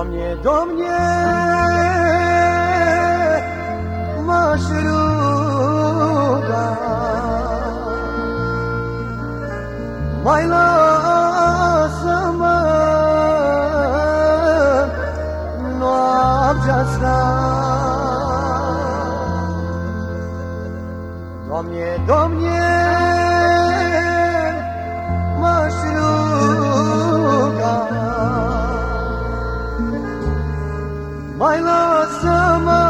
do mnie, do mnie masz ruda. Majla sama no abjasna. Do mnie, do mnie. Mai lasă-mă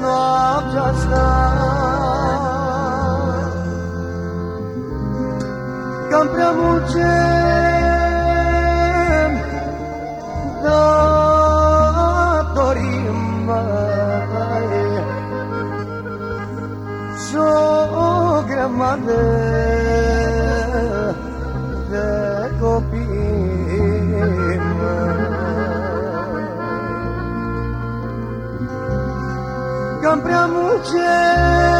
noaptea asta. Cam prea mult ce datorim mai Și-o grămadă Cam prea mult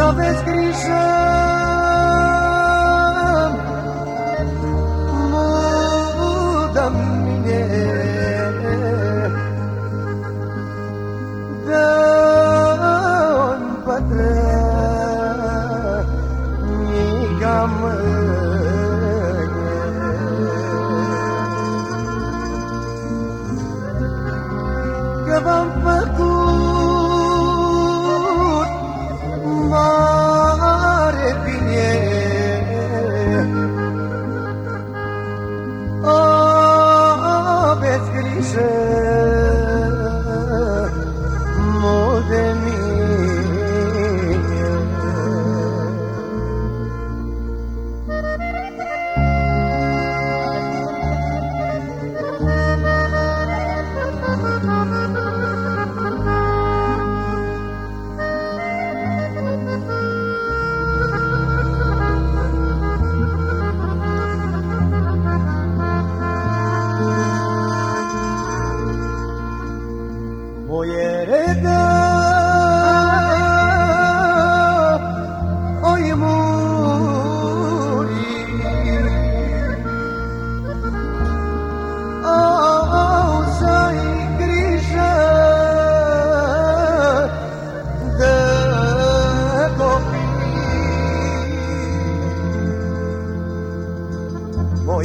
Sabes Krishna